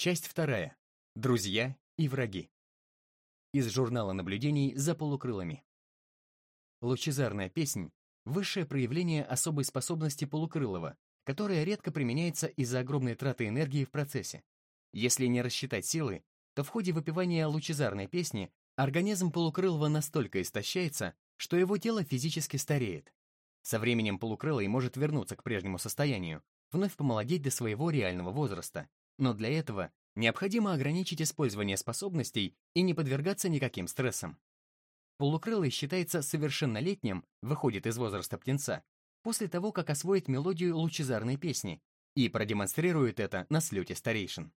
Часть вторая. Друзья и враги. Из журнала наблюдений за полукрылами. Лучезарная песнь — высшее проявление особой способности полукрылого, которая редко применяется из-за огромной траты энергии в процессе. Если не рассчитать силы, то в ходе выпивания лучезарной песни организм полукрылого настолько истощается, что его тело физически стареет. Со временем полукрылый может вернуться к прежнему состоянию, вновь помолодеть до своего реального возраста, но для этого необходимо ограничить использование способностей и не подвергаться никаким стрессам. Полукрылый считается совершеннолетним, выходит из возраста птенца, после того, как освоит мелодию лучезарной песни и продемонстрирует это на слете старейшин.